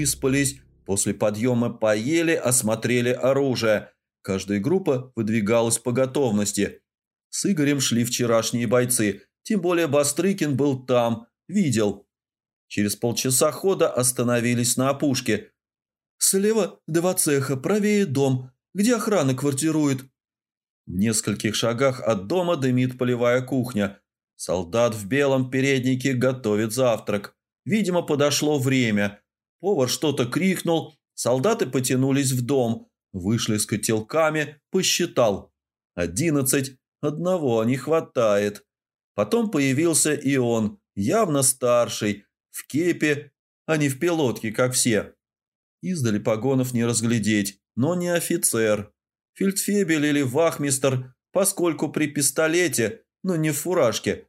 выспались, после подъема поели, осмотрели оружие. Каждая группа выдвигалась по готовности. С Игорем шли вчерашние бойцы, тем более Бастрыкин был там, видел. Через полчаса хода остановились на опушке. «Слева два цеха, правее дом, где охрана квартирует». В нескольких шагах от дома дымит полевая кухня. Солдат в белом переднике готовит завтрак. Видимо, подошло время. Повар что-то крикнул, солдаты потянулись в дом, вышли с котелками, посчитал. Одиннадцать, одного не хватает. Потом появился и он, явно старший, в кепе, а не в пилотке, как все. Издали погонов не разглядеть, но не офицер. Фельдфебель или вахмистер, поскольку при пистолете, но не в фуражке.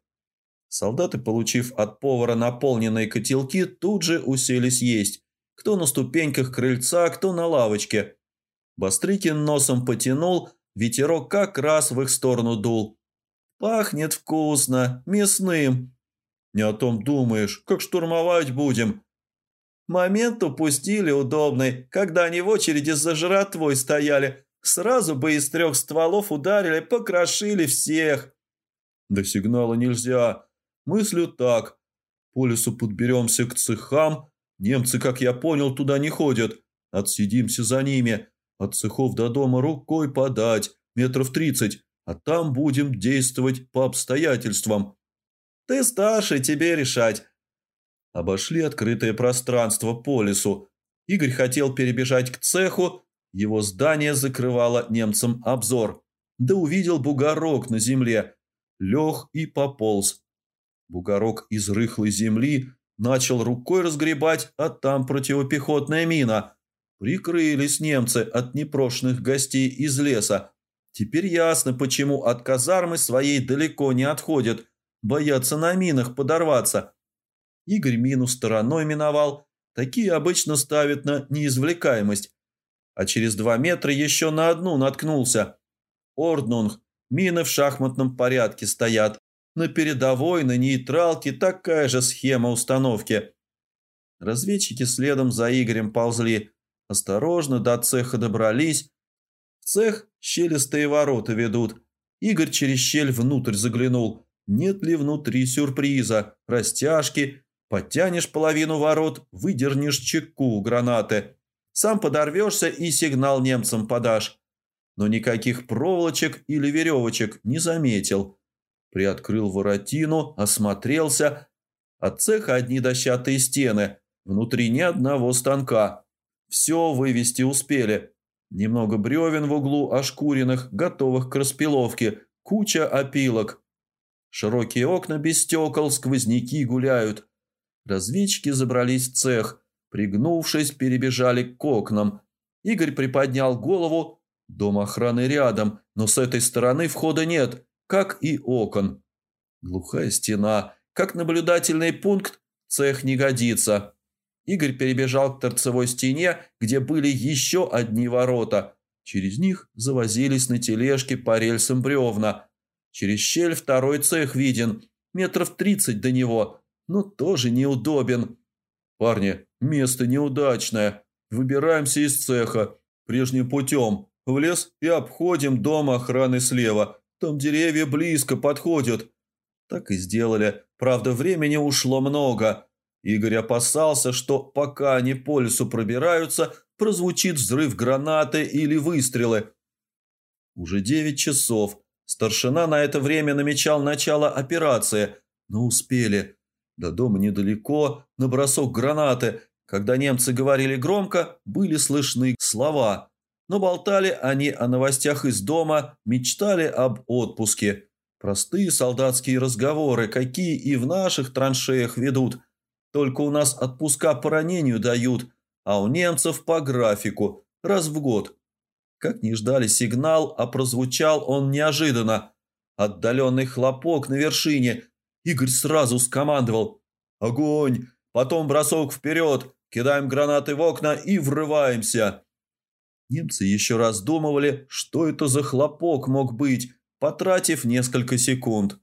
Солдаты, получив от повара наполненные котелки, тут же уселись есть. Кто на ступеньках крыльца, кто на лавочке. Бастрыкин носом потянул, ветерок как раз в их сторону дул. «Пахнет вкусно, мясным». «Не о том думаешь, как штурмовать будем?» «Момент упустили удобный, когда они в очереди за жратвой стояли. Сразу бы из трех стволов ударили, покрошили всех». «До сигнала нельзя. Мыслю так. По лесу подберемся к цехам. Немцы, как я понял, туда не ходят. Отсидимся за ними. От цехов до дома рукой подать, метров тридцать, а там будем действовать по обстоятельствам. Ты старший, тебе решать. Обошли открытое пространство по лесу. Игорь хотел перебежать к цеху, его здание закрывало немцам обзор. Да увидел бугорок на земле. Лег и пополз. Бугорок из рыхлой земли начал рукой разгребать, а там противопехотная мина. Прикрылись немцы от непрошенных гостей из леса. Теперь ясно, почему от казармы своей далеко не отходят. Боятся на минах подорваться. Игорь мину стороной миновал. Такие обычно ставят на неизвлекаемость. А через два метра еще на одну наткнулся. Орднунг. Мины в шахматном порядке стоят. На передовой, на нейтралке такая же схема установки. Разведчики следом за Игорем ползли. Осторожно до цеха добрались. В цех щелистые ворота ведут. Игорь через щель внутрь заглянул. Нет ли внутри сюрприза, растяжки. Подтянешь половину ворот, выдернешь чеку гранаты. Сам подорвешься и сигнал немцам подашь. Но никаких проволочек или веревочек не заметил приоткрыл воротину, осмотрелся. От цеха одни дощатые стены, внутри ни одного станка. Все вывести успели. Немного бревен в углу ошкуренных, готовых к распиловке, куча опилок. Широкие окна без стекол, сквозняки гуляют. Разведчики забрались в цех, пригнувшись, перебежали к окнам. Игорь приподнял голову. Дом охраны рядом, но с этой стороны входа нет как и окон. Глухая стена, как наблюдательный пункт, цех не годится. Игорь перебежал к торцевой стене, где были еще одни ворота. Через них завозились на тележке по рельсам бревна. Через щель второй цех виден, метров тридцать до него, но тоже неудобен. «Парни, место неудачное. Выбираемся из цеха. Прежним путем. В лес и обходим дом охраны слева. Там деревья близко подходят. Так и сделали. Правда, времени ушло много. Игорь опасался, что пока они по лесу пробираются, прозвучит взрыв гранаты или выстрелы. Уже девять часов. Старшина на это время намечал начало операции, но успели. До дома недалеко, на бросок гранаты. Когда немцы говорили громко, были слышны слова – но болтали они о новостях из дома, мечтали об отпуске. Простые солдатские разговоры, какие и в наших траншеях ведут. Только у нас отпуска по ранению дают, а у немцев по графику, раз в год. Как не ждали сигнал, а прозвучал он неожиданно. Отдаленный хлопок на вершине. Игорь сразу скомандовал. «Огонь! Потом бросок вперед! Кидаем гранаты в окна и врываемся!» Немцы еще раздумывали, что это за хлопок мог быть, потратив несколько секунд.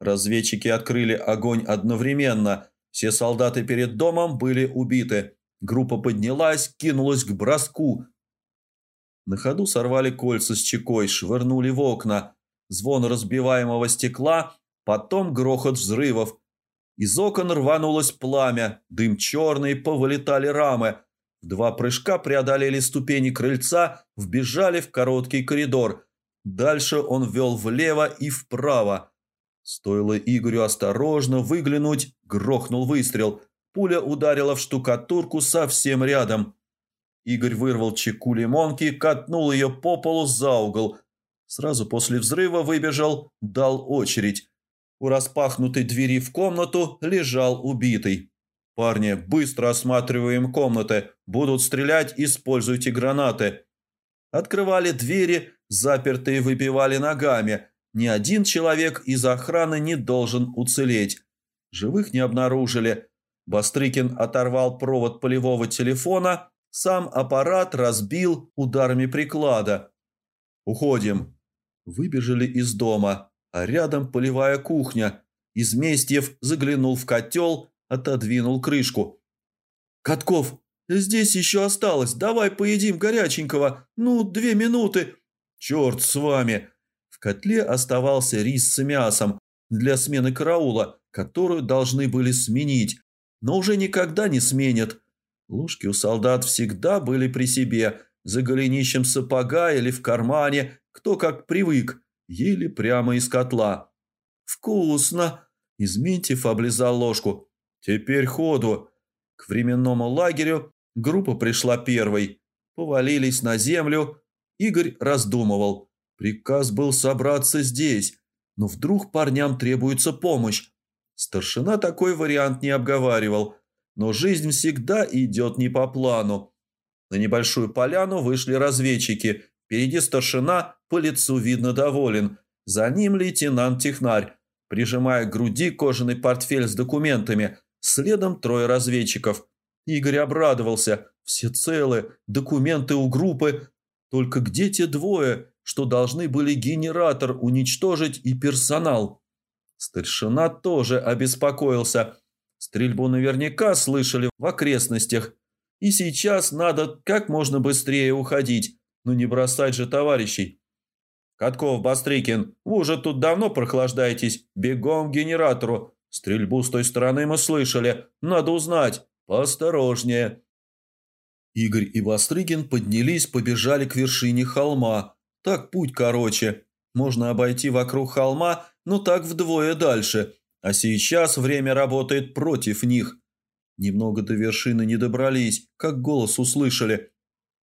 Разведчики открыли огонь одновременно. Все солдаты перед домом были убиты. Группа поднялась, кинулась к броску. На ходу сорвали кольца с чекой, швырнули в окна. Звон разбиваемого стекла, потом грохот взрывов. Из окон рванулось пламя, дым черный, повылетали рамы. Два прыжка преодолели ступени крыльца, вбежали в короткий коридор. Дальше он вел влево и вправо. Стоило Игорю осторожно выглянуть, грохнул выстрел. Пуля ударила в штукатурку совсем рядом. Игорь вырвал чеку лимонки, катнул ее по полу за угол. Сразу после взрыва выбежал, дал очередь. У распахнутой двери в комнату лежал убитый. «Парни, быстро осматриваем комнаты. Будут стрелять, используйте гранаты». Открывали двери, запертые выбивали ногами. Ни один человек из охраны не должен уцелеть. Живых не обнаружили. Бастрыкин оторвал провод полевого телефона, сам аппарат разбил ударами приклада. «Уходим». Выбежали из дома, а рядом полевая кухня. Изместьев заглянул в котел, отодвинул крышку. «Катков, здесь еще осталось. Давай поедим горяченького. Ну, две минуты». «Черт с вами!» В котле оставался рис с мясом для смены караула, которую должны были сменить, но уже никогда не сменят. Ложки у солдат всегда были при себе, за голенищем сапога или в кармане, кто как привык, ели прямо из котла. «Вкусно!» – Изментьев облизал ложку. «Теперь ходу!» К временному лагерю группа пришла первой. Повалились на землю. Игорь раздумывал. Приказ был собраться здесь, но вдруг парням требуется помощь. Старшина такой вариант не обговаривал, но жизнь всегда идет не по плану. На небольшую поляну вышли разведчики. Впереди старшина, по лицу видно доволен. За ним лейтенант-технарь, прижимая к груди кожаный портфель с документами. Следом трое разведчиков. Игорь обрадовался. Все целы, документы у группы. Только где те двое, что должны были генератор уничтожить и персонал? Старшина тоже обеспокоился. Стрельбу наверняка слышали в окрестностях. И сейчас надо как можно быстрее уходить, но не бросать же товарищей. «Катков, Бастрыкин, вы уже тут давно прохлаждаетесь. Бегом к генератору. Стрельбу с той стороны мы слышали. Надо узнать. Поосторожнее». Игорь и Бастрыкин поднялись, побежали к вершине холма. Так путь короче. Можно обойти вокруг холма но так вдвое дальше, а сейчас время работает против них. Немного до вершины не добрались, как голос услышали.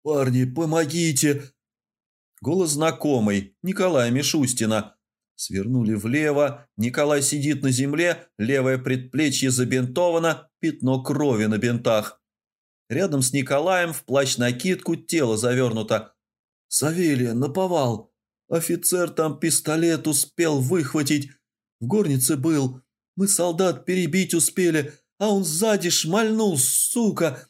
«Парни, помогите!» Голос знакомый, Николая Мишустина. Свернули влево, Николай сидит на земле, левое предплечье забинтовано, пятно крови на бинтах. Рядом с Николаем в плащ-накидку тело завернуто. «Савелия, наповал!» Офицер там пистолет успел выхватить. В горнице был. Мы солдат перебить успели, а он сзади шмальнул, сука.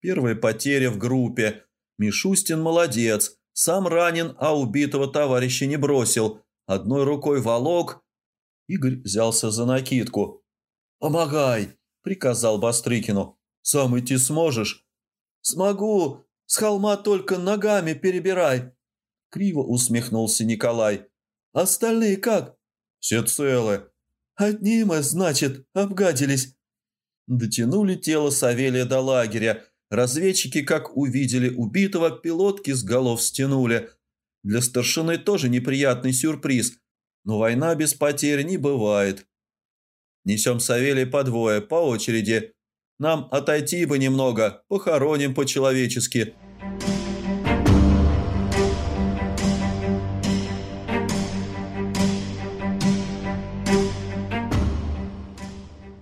Первая потеря в группе. Мишустин молодец. Сам ранен, а убитого товарища не бросил. Одной рукой волок. Игорь взялся за накидку. «Помогай!» – приказал Бастрыкину. «Сам идти сможешь?» «Смогу. С холма только ногами перебирай». Криво усмехнулся Николай. «Остальные как?» «Все целы». «Одни мы, значит, обгадились». Дотянули тело Савелия до лагеря. Разведчики, как увидели убитого, пилотки с голов стянули. Для старшины тоже неприятный сюрприз, но война без потерь не бывает. Несем Савелия по двое, по очереди. Нам отойти бы немного, похороним по-человечески».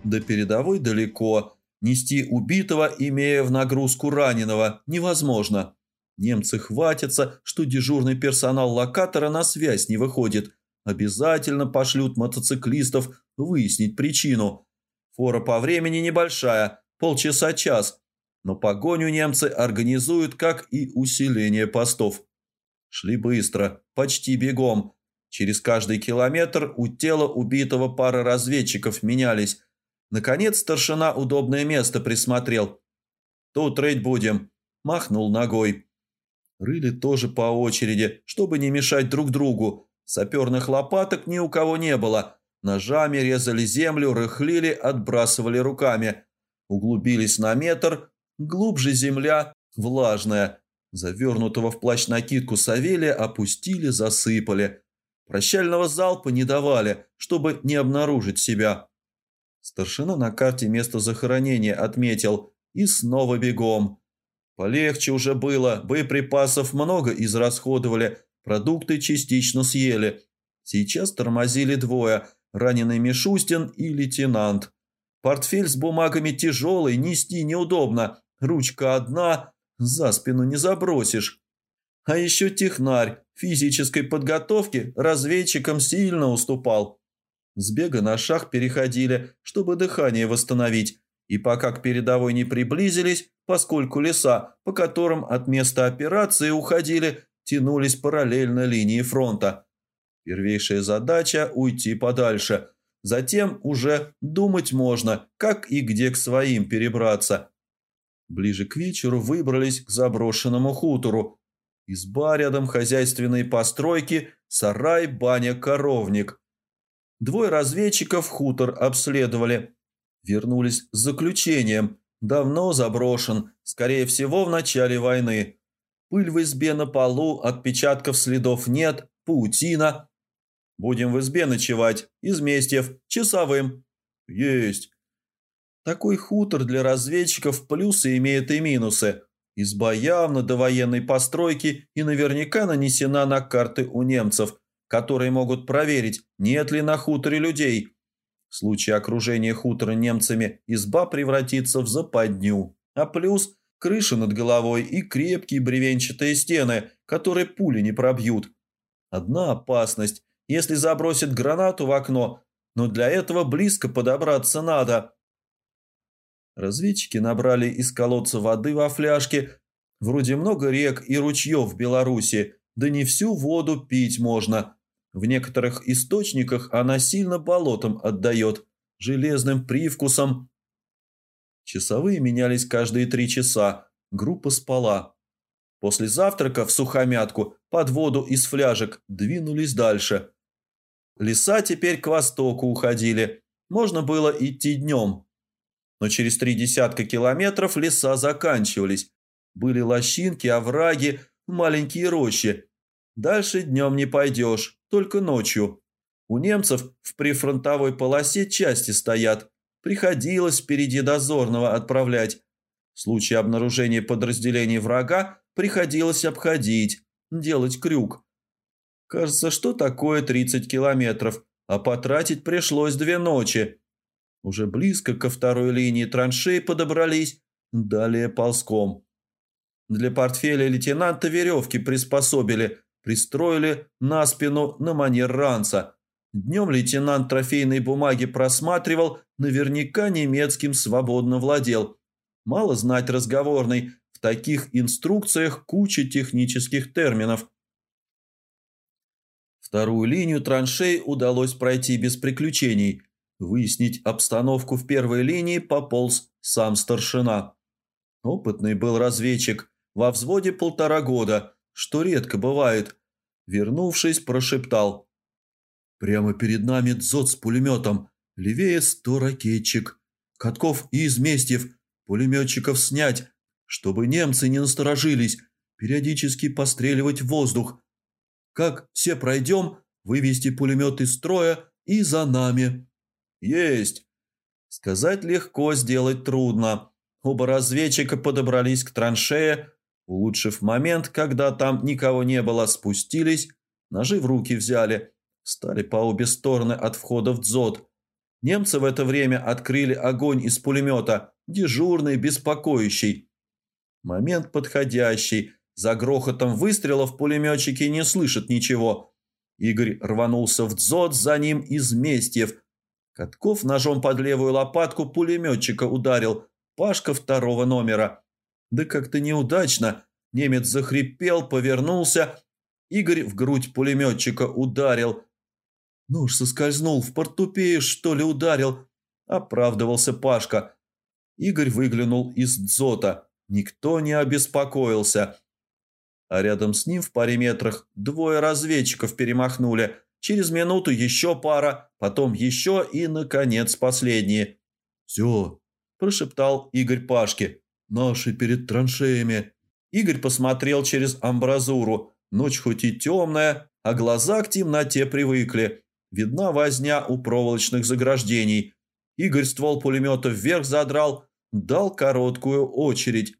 До передовой далеко. Нести убитого, имея в нагрузку раненого, невозможно. Немцы хватятся, что дежурный персонал локатора на связь не выходит. Обязательно пошлют мотоциклистов выяснить причину. Фора по времени небольшая, полчаса-час. Но погоню немцы организуют, как и усиление постов. Шли быстро, почти бегом. Через каждый километр у тела убитого пара разведчиков менялись, Наконец старшина удобное место присмотрел. тут рыть будем», – махнул ногой. Рыли тоже по очереди, чтобы не мешать друг другу. Саперных лопаток ни у кого не было. Ножами резали землю, рыхлили, отбрасывали руками. Углубились на метр, глубже земля, влажная. Завернутого в плащ-накидку Савелия опустили, засыпали. Прощального залпа не давали, чтобы не обнаружить себя. Старшина на карте место захоронения отметил и снова бегом. Полегче уже было, боеприпасов много израсходовали, продукты частично съели. Сейчас тормозили двое, раненый Мишустин и лейтенант. Портфель с бумагами тяжелый, нести неудобно, ручка одна, за спину не забросишь. А еще технарь физической подготовки разведчикам сильно уступал. С бега на шаг переходили, чтобы дыхание восстановить, и пока к передовой не приблизились, поскольку леса, по которым от места операции уходили, тянулись параллельно линии фронта. Первейшая задача – уйти подальше. Затем уже думать можно, как и где к своим перебраться. Ближе к вечеру выбрались к заброшенному хутору. Изба рядом хозяйственные постройки, сарай, баня, коровник. Двое разведчиков хутор обследовали. Вернулись с заключением. Давно заброшен, скорее всего, в начале войны. Пыль в избе на полу, отпечатков следов нет, паутина. Будем в избе ночевать, из Местьев, часовым. Есть. Такой хутор для разведчиков плюсы имеет и минусы. Изба явно до военной постройки и наверняка нанесена на карты у немцев, которые могут проверить, нет ли на хуторе людей. В случае окружения хутора немцами изба превратится в западню. А плюс крыша над головой и крепкие бревенчатые стены, которые пули не пробьют. Одна опасность, если забросит гранату в окно, но для этого близко подобраться надо. Разведчики набрали из колодца воды во фляжке. Вроде много рек и ручьев в Беларуси, да не всю воду пить можно. В некоторых источниках она сильно болотом отдает, железным привкусом. Часовые менялись каждые три часа, группа спала. После завтрака в сухомятку под воду из фляжек двинулись дальше. Леса теперь к востоку уходили, можно было идти днем. Но через три десятка километров леса заканчивались. Были лощинки, овраги, маленькие рощи. Дальше днем не пойдешь, только ночью. У немцев в прифронтовой полосе части стоят. Приходилось впереди дозорного отправлять. В случае обнаружения подразделений врага приходилось обходить, делать крюк. Кажется, что такое 30 километров, а потратить пришлось две ночи. Уже близко ко второй линии траншей подобрались, далее ползком. Для портфеля лейтенанта веревки приспособили, пристроили на спину на манер ранца. Днем лейтенант трофейной бумаги просматривал, наверняка немецким свободно владел. Мало знать разговорный, в таких инструкциях куча технических терминов. Вторую линию траншей удалось пройти без приключений – Выяснить обстановку в первой линии пополз сам старшина. Опытный был разведчик, во взводе полтора года, что редко бывает. Вернувшись, прошептал. «Прямо перед нами дзот с пулеметом, левее сто ракетчик. Катков и Изместьев, пулеметчиков снять, чтобы немцы не насторожились, периодически постреливать в воздух. Как все пройдем, вывести пулемет из строя и за нами». «Есть!» Сказать легко, сделать трудно. Оба разведчика подобрались к траншее, улучшив момент, когда там никого не было, спустились, ножи в руки взяли, стали по обе стороны от входа в дзот. Немцы в это время открыли огонь из пулемета, дежурный, беспокоящий. Момент подходящий. За грохотом выстрелов пулеметчики не слышат ничего. Игорь рванулся в дзот, за ним из Катков ножом под левую лопатку пулеметчика ударил. Пашка второго номера. Да как-то неудачно. Немец захрипел, повернулся. Игорь в грудь пулеметчика ударил. Нож соскользнул, в портупею, что ли, ударил. Оправдывался Пашка. Игорь выглянул из дзота. никто не обеспокоился. А рядом с ним в паре метрах двое разведчиков перемахнули. Через минуту еще пара, потом еще и, наконец, последние. «Все», – прошептал Игорь Пашке. «Наши перед траншеями». Игорь посмотрел через амбразуру. Ночь хоть и темная, а глаза к темноте привыкли. Видна возня у проволочных заграждений. Игорь ствол пулемета вверх задрал, дал короткую очередь.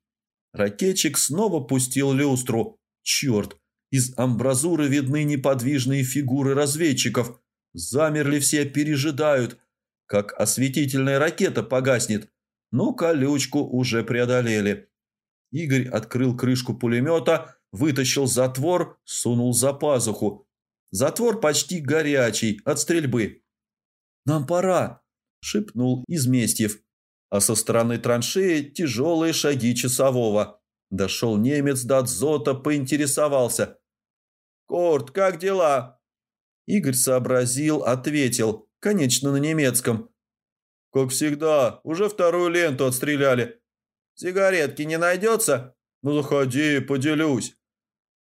Ракетчик снова пустил люстру. Черт, из амбразуры видны неподвижные фигуры разведчиков. Замерли все, пережидают, как осветительная ракета погаснет. Но колючку уже преодолели. Игорь открыл крышку пулемета, вытащил затвор, сунул за пазуху. Затвор почти горячий, от стрельбы. «Нам пора», – шепнул Изместьев. А со стороны траншеи тяжелые шаги часового. Дошел немец до Дзота, поинтересовался. «Корт, как дела?» Игорь сообразил, ответил, конечно, на немецком. «Как всегда, уже вторую ленту отстреляли. Сигаретки не найдется? Ну, заходи, поделюсь».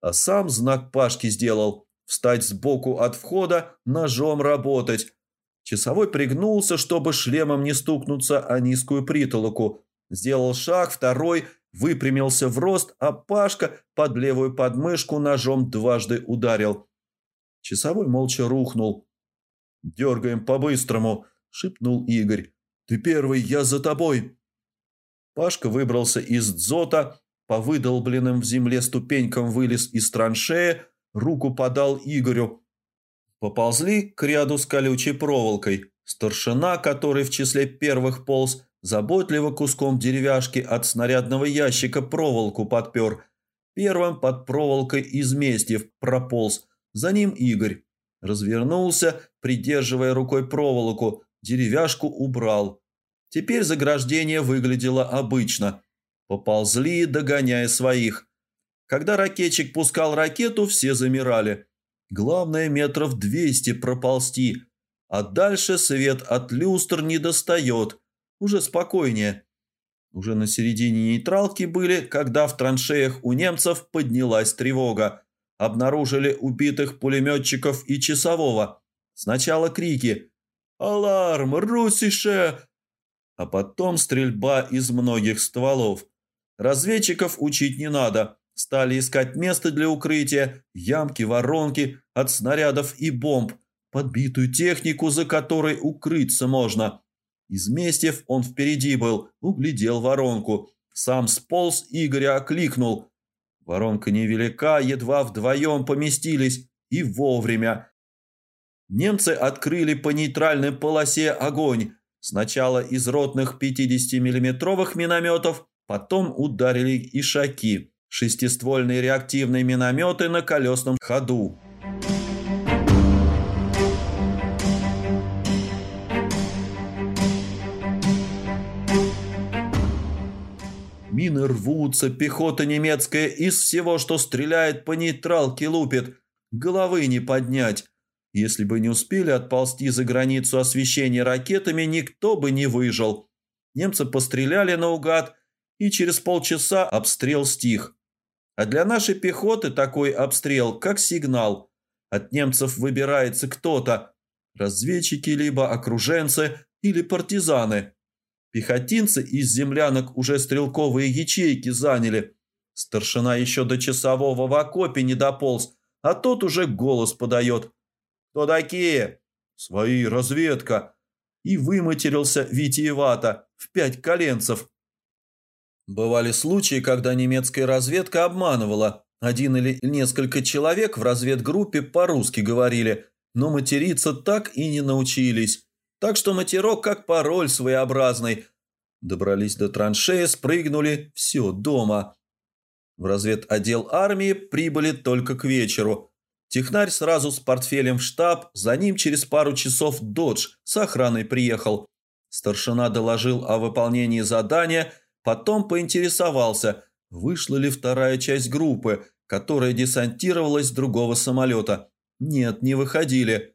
А сам знак Пашки сделал. Встать сбоку от входа, ножом работать. Часовой пригнулся, чтобы шлемом не стукнуться о низкую притолоку. Сделал шаг, второй, выпрямился в рост, а Пашка под левую подмышку ножом дважды ударил. Часовой молча рухнул. «Дергаем по-быстрому», — шепнул Игорь. «Ты первый, я за тобой». Пашка выбрался из дзота, по выдолбленным в земле ступенькам вылез из траншея, руку подал Игорю. Поползли к ряду с колючей проволокой. Старшина, который в числе первых полз, заботливо куском деревяшки от снарядного ящика проволоку подпер. Первым под проволокой из местьев прополз, за ним Игорь. Развернулся, придерживая рукой проволоку, деревяшку убрал. Теперь заграждение выглядело обычно. Поползли, догоняя своих. Когда ракетчик пускал ракету, все замирали. Главное метров двести проползти, а дальше свет от люстр не достает. Уже спокойнее. Уже на середине нейтралки были, когда в траншеях у немцев поднялась тревога. Обнаружили убитых пулеметчиков и часового. Сначала крики «Аларм! Русише!» А потом стрельба из многих стволов. Разведчиков учить не надо. Стали искать место для укрытия, ямки, воронки от снарядов и бомб, подбитую технику, за которой укрыться можно. Из Местьев он впереди был, углядел воронку. Сам сполз, Игоря окликнул. Воронка невелика, едва вдвоем поместились, и вовремя. Немцы открыли по нейтральной полосе огонь. Сначала из ротных 50-миллиметровых минометов, потом ударили ишаки шестиствольные реактивные минометы на колесном ходу. Мины рвутся, пехота немецкая из всего, что стреляет по нейтралке, лупит. Головы не поднять. Если бы не успели отползти за границу освещения ракетами, никто бы не выжил. Немцы постреляли наугад, и через полчаса обстрел стих. А для нашей пехоты такой обстрел, как сигнал. От немцев выбирается кто-то. Разведчики, либо окруженцы, или партизаны. Пехотинцы из землянок уже стрелковые ячейки заняли. Старшина еще до часового в окопе не дополз, а тот уже голос подает. «Кто такие?» «Свои, разведка». И выматерился витиевато, в пять коленцев. Бывали случаи, когда немецкая разведка обманывала. Один или несколько человек в разведгруппе по-русски говорили, но материться так и не научились. Так что матерок как пароль своеобразный. Добрались до траншеи, спрыгнули, все, дома. В разведотдел армии прибыли только к вечеру. Технарь сразу с портфелем в штаб, за ним через пару часов «Додж» с охраной приехал. Старшина доложил о выполнении задания – Потом поинтересовался, вышла ли вторая часть группы, которая десантировалась с другого самолета. Нет, не выходили.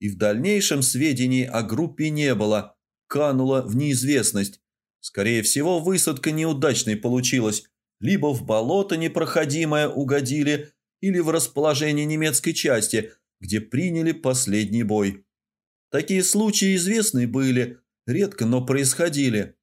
И в дальнейшем сведений о группе не было. Канула в неизвестность. Скорее всего, высадка неудачной получилась. Либо в болото непроходимое угодили, или в расположение немецкой части, где приняли последний бой. Такие случаи известны были, редко, но происходили.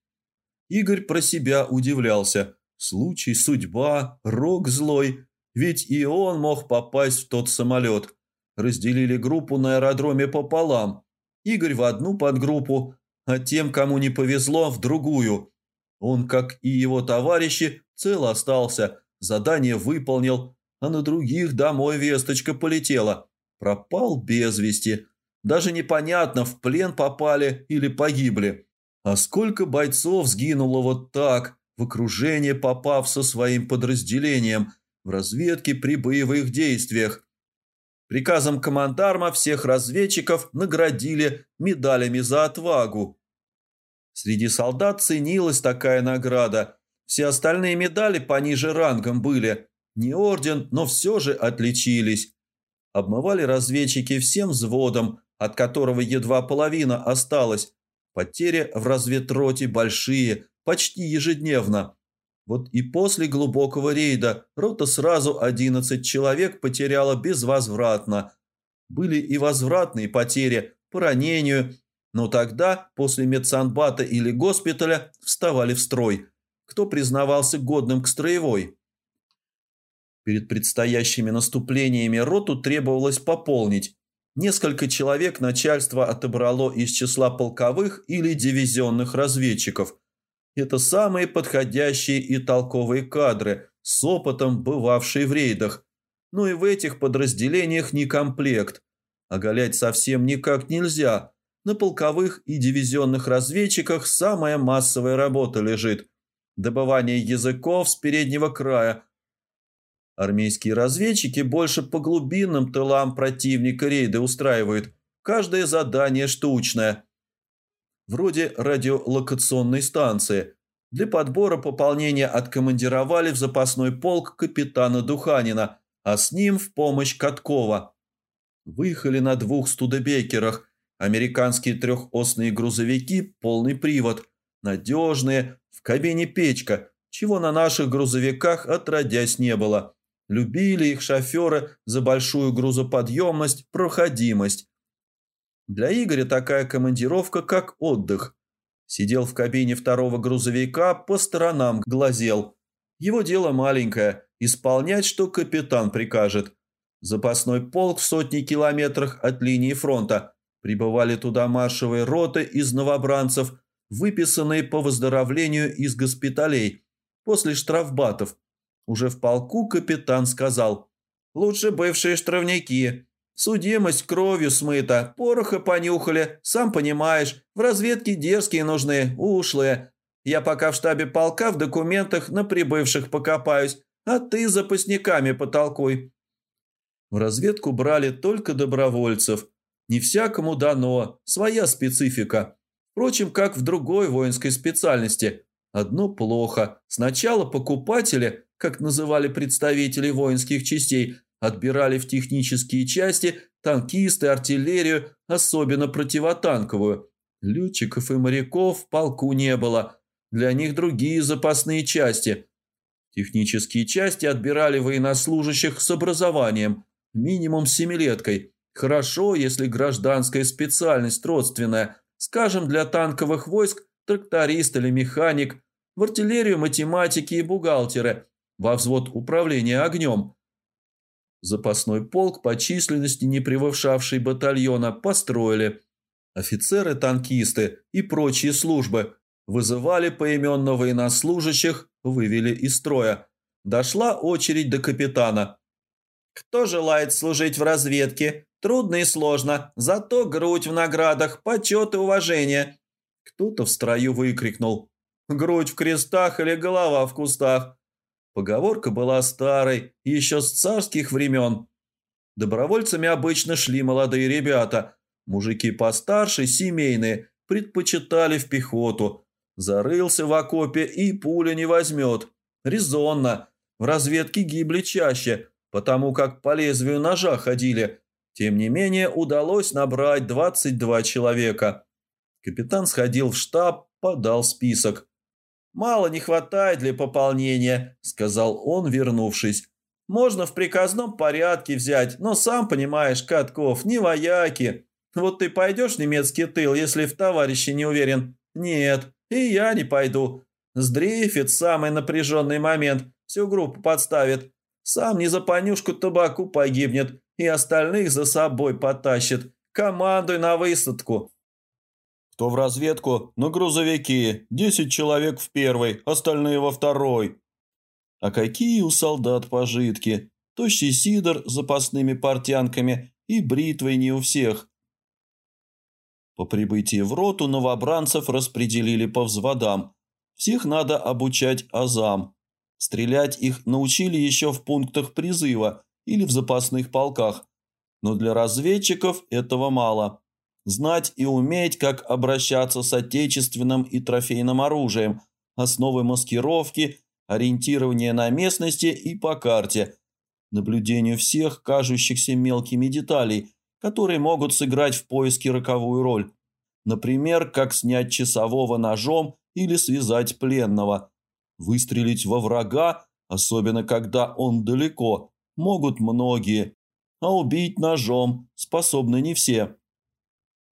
Игорь про себя удивлялся. Случай, судьба, рок злой. Ведь и он мог попасть в тот самолет. Разделили группу на аэродроме пополам. Игорь в одну подгруппу, а тем, кому не повезло, в другую. Он, как и его товарищи, цел остался, задание выполнил, а на других домой весточка полетела. Пропал без вести. Даже непонятно, в плен попали или погибли. А сколько бойцов сгинуло вот так, в окружение попав со своим подразделением, в разведке при боевых действиях. Приказом командарма всех разведчиков наградили медалями за отвагу. Среди солдат ценилась такая награда. Все остальные медали пониже рангом были. Не орден, но все же отличились. Обмывали разведчики всем взводом, от которого едва половина осталась. Потери в разведроте большие, почти ежедневно. Вот и после глубокого рейда рота сразу 11 человек потеряла безвозвратно. Были и возвратные потери по ранению, но тогда, после медсанбата или госпиталя, вставали в строй. Кто признавался годным к строевой? Перед предстоящими наступлениями роту требовалось пополнить. Несколько человек начальство отобрало из числа полковых или дивизионных разведчиков. Это самые подходящие и толковые кадры, с опытом бывавшие в рейдах. Но и в этих подразделениях не комплект. Оголять совсем никак нельзя. На полковых и дивизионных разведчиках самая массовая работа лежит. Добывание языков с переднего края – Армейские разведчики больше по глубинным тылам противника рейды устраивают. Каждое задание штучное. Вроде радиолокационной станции. Для подбора пополнения откомандировали в запасной полк капитана Духанина, а с ним в помощь Каткова. Выехали на двух студебекерах. Американские трехосные грузовики, полный привод. Надежные, в кабине печка, чего на наших грузовиках отродясь не было. Любили их шоферы за большую грузоподъемность, проходимость. Для Игоря такая командировка как отдых. Сидел в кабине второго грузовика, по сторонам глазел. Его дело маленькое – исполнять, что капитан прикажет. Запасной полк в сотни километрах от линии фронта. Прибывали туда маршевые роты из новобранцев, выписанные по выздоровлению из госпиталей после штрафбатов – уже в полку капитан сказал. «Лучше бывшие штрафники. Судимость кровью смыта, пороха понюхали, сам понимаешь, в разведке дерзкие нужны, ушлые. Я пока в штабе полка в документах на прибывших покопаюсь, а ты запасниками потолкуй». В разведку брали только добровольцев. Не всякому дано, своя специфика. Впрочем, как в другой воинской специальности. Одно плохо. Сначала покупатели как называли представители воинских частей, отбирали в технические части танкисты, артиллерию, особенно противотанковую. Летчиков и моряков в полку не было. Для них другие запасные части. Технические части отбирали военнослужащих с образованием, минимум семилеткой. Хорошо, если гражданская специальность родственная, скажем, для танковых войск тракторист или механик, в артиллерию математики и бухгалтеры – во взвод управления огнем. Запасной полк по численности не превышавший батальона построили. Офицеры-танкисты и прочие службы вызывали поименно военнослужащих, вывели из строя. Дошла очередь до капитана. «Кто желает служить в разведке? Трудно и сложно, зато грудь в наградах, почет и уважение». Кто-то в строю выкрикнул. «Грудь в крестах или голова в кустах?» Поговорка была старой, еще с царских времен. Добровольцами обычно шли молодые ребята. Мужики постарше, семейные, предпочитали в пехоту. Зарылся в окопе и пуля не возьмет. Резонно. В разведке гибли чаще, потому как по лезвию ножа ходили. Тем не менее, удалось набрать 22 человека. Капитан сходил в штаб, подал список. Мало не хватает для пополнения», – сказал он, вернувшись. «Можно в приказном порядке взять, но сам понимаешь, Катков, не вояки. Вот ты пойдешь в немецкий тыл, если в товарище не уверен? Нет, и я не пойду. Сдрейфит самый напряженный момент, всю группу подставит. Сам не за понюшку табаку погибнет и остальных за собой потащит. Командуй на высадку. Кто в разведку? На грузовики. Десять человек в первой, остальные во второй. А какие у солдат пожитки? Тощий сидор с запасными портянками и бритвой не у всех. По прибытии в роту новобранцев распределили по взводам. Всех надо обучать азам. Стрелять их научили еще в пунктах призыва или в запасных полках. Но для разведчиков этого мало. Знать и уметь, как обращаться с отечественным и трофейным оружием, основы маскировки, ориентирование на местности и по карте, наблюдению всех кажущихся мелкими деталей – которые могут сыграть в поиске роковую роль. Например, как снять часового ножом или связать пленного. Выстрелить во врага, особенно когда он далеко, могут многие, а убить ножом способны не все.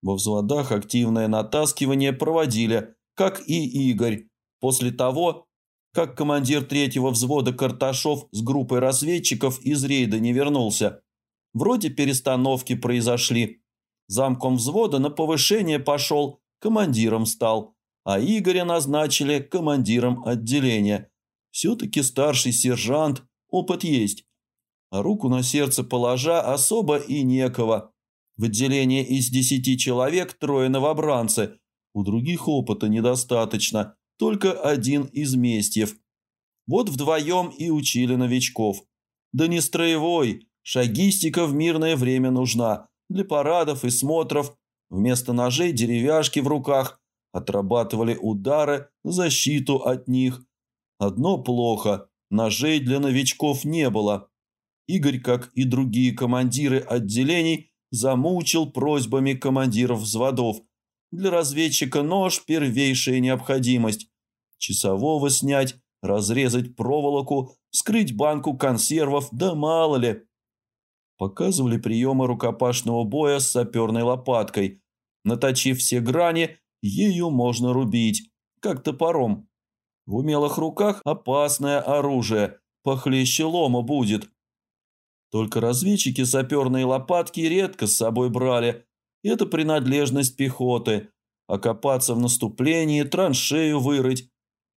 Во взводах активное натаскивание проводили, как и Игорь, после того, как командир третьего взвода Карташов с группой разведчиков из рейда не вернулся. Вроде перестановки произошли. Замком взвода на повышение пошел, командиром стал, а Игоря назначили командиром отделения. Все-таки старший сержант, опыт есть. А руку на сердце положа особо и некого. В отделении из десяти человек трое новобранцы. У других опыта недостаточно, только один из местьев. Вот вдвоем и учили новичков. Да не строевой, Шагистика в мирное время нужна для парадов и смотров. Вместо ножей деревяшки в руках. Отрабатывали удары, защиту от них. Одно плохо – ножей для новичков не было. Игорь, как и другие командиры отделений, замучил просьбами командиров взводов. Для разведчика нож – первейшая необходимость. Часового снять, разрезать проволоку, вскрыть банку консервов, да мало ли – Показывали приемы рукопашного боя с саперной лопаткой. Наточив все грани, ею можно рубить, как топором. В умелых руках опасное оружие, похлеще лома будет. Только разведчики саперные лопатки редко с собой брали. Это принадлежность пехоты. Окопаться в наступлении, траншею вырыть.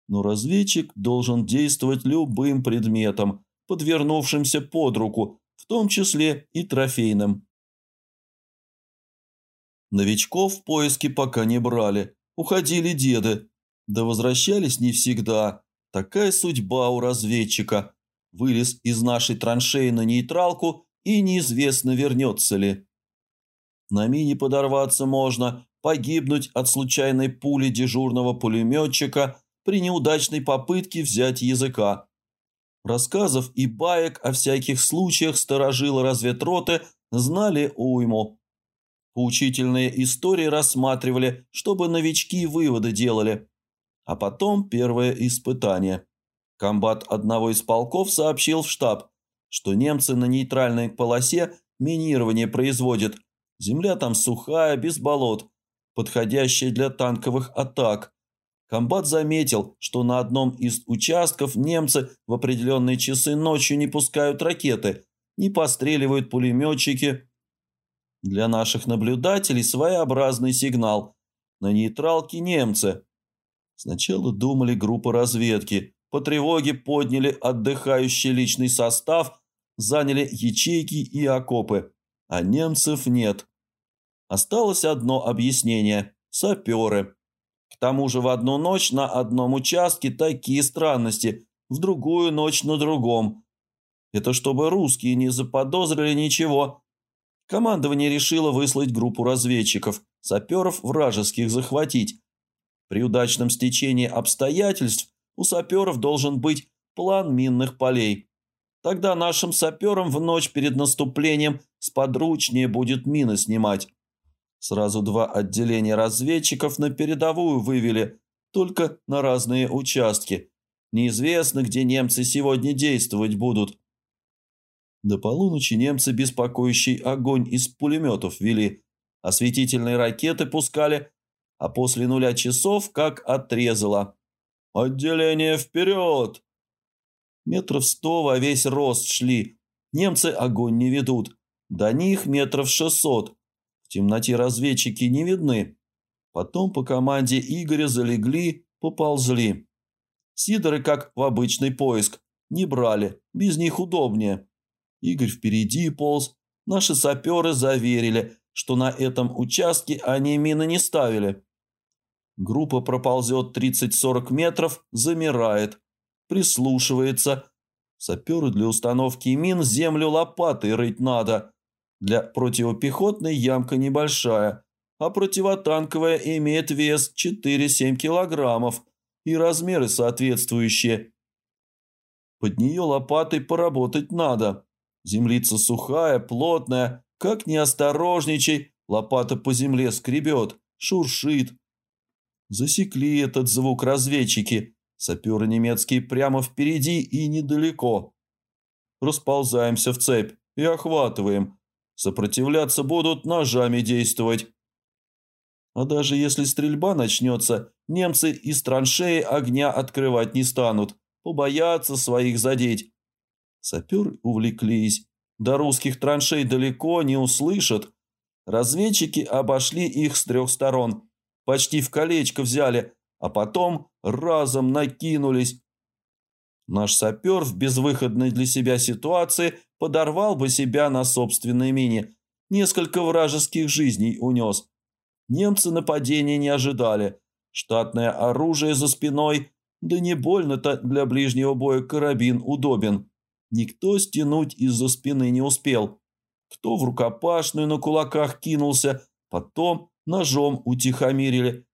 Но разведчик должен действовать любым предметом, подвернувшимся под руку, в том числе и трофейным. Новичков в поиски пока не брали, уходили деды, да возвращались не всегда. Такая судьба у разведчика. Вылез из нашей траншеи на нейтралку и неизвестно вернется ли. На мине подорваться можно, погибнуть от случайной пули дежурного пулеметчика при неудачной попытке взять языка. Рассказов и баек о всяких случаях сторожилы разведроты знали уйму. Поучительные истории рассматривали, чтобы новички выводы делали. А потом первое испытание. Комбат одного из полков сообщил в штаб, что немцы на нейтральной полосе минирование производят. Земля там сухая, без болот, подходящая для танковых атак. Комбат заметил, что на одном из участков немцы в определенные часы ночью не пускают ракеты, не постреливают пулеметчики. Для наших наблюдателей своеобразный сигнал. На нейтралке немцы. Сначала думали группа разведки. По тревоге подняли отдыхающий личный состав, заняли ячейки и окопы. А немцев нет. Осталось одно объяснение – саперы. К тому же в одну ночь на одном участке такие странности, в другую ночь на другом. Это чтобы русские не заподозрили ничего. Командование решило выслать группу разведчиков, саперов вражеских захватить. При удачном стечении обстоятельств у саперов должен быть план минных полей. Тогда нашим саперам в ночь перед наступлением сподручнее будет мины снимать. Сразу два отделения разведчиков на передовую вывели. только на разные участки. Неизвестно, где немцы сегодня действовать будут. До полуночи немцы беспокоящий огонь из пулеметов вели, осветительные ракеты пускали, а после нуля часов как отрезало. «Отделение вперед!» Метров сто во весь рост шли. Немцы огонь не ведут. До них метров шестьсот. В темноте разведчики не видны. Потом по команде Игоря залегли, поползли. Сидоры, как в обычный поиск, не брали, без них удобнее. Игорь впереди полз. Наши саперы заверили, что на этом участке они мины не ставили. Группа проползет 30-40 метров, замирает, прислушивается. Саперы для установки мин землю лопатой рыть надо. Для противопехотной ямка небольшая, а противотанковая имеет вес 4-7 килограммов и размеры соответствующие. Под нее лопатой поработать надо. Землица сухая, плотная, как неосторожничай, лопата по земле скребет, шуршит. Засекли этот звук разведчики, саперы немецкие прямо впереди и недалеко. Расползаемся в цепь и охватываем. Сопротивляться будут, ножами действовать. А даже если стрельба начнется, немцы из траншеи огня открывать не станут, побоятся своих задеть. Саперы увлеклись. До русских траншей далеко не услышат. Разведчики обошли их с трех сторон. Почти в колечко взяли, а потом разом накинулись. Наш сапер в безвыходной для себя ситуации подорвал бы себя на собственной мине. Несколько вражеских жизней унес. Немцы нападения не ожидали. Штатное оружие за спиной, да не больно-то для ближнего боя карабин удобен. Никто стянуть из-за спины не успел. Кто в рукопашную на кулаках кинулся, потом ножом утихомирили.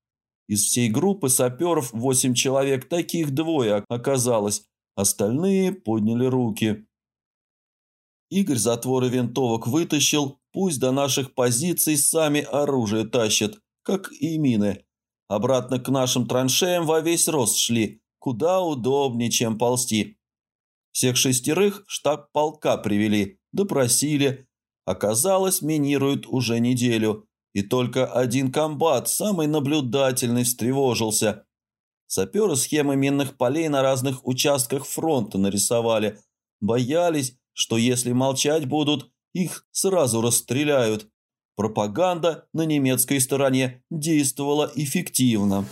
Из всей группы саперов восемь человек, таких двое оказалось. Остальные подняли руки. Игорь затворы винтовок вытащил, пусть до наших позиций сами оружие тащат, как и мины. Обратно к нашим траншеям во весь рост шли, куда удобнее, чем ползти. Всех шестерых штаб полка привели, допросили. Оказалось, минируют уже неделю. И только один комбат, самый наблюдательный, встревожился. Саперы схемы минных полей на разных участках фронта нарисовали. Боялись, что если молчать будут, их сразу расстреляют. Пропаганда на немецкой стороне действовала эффективно.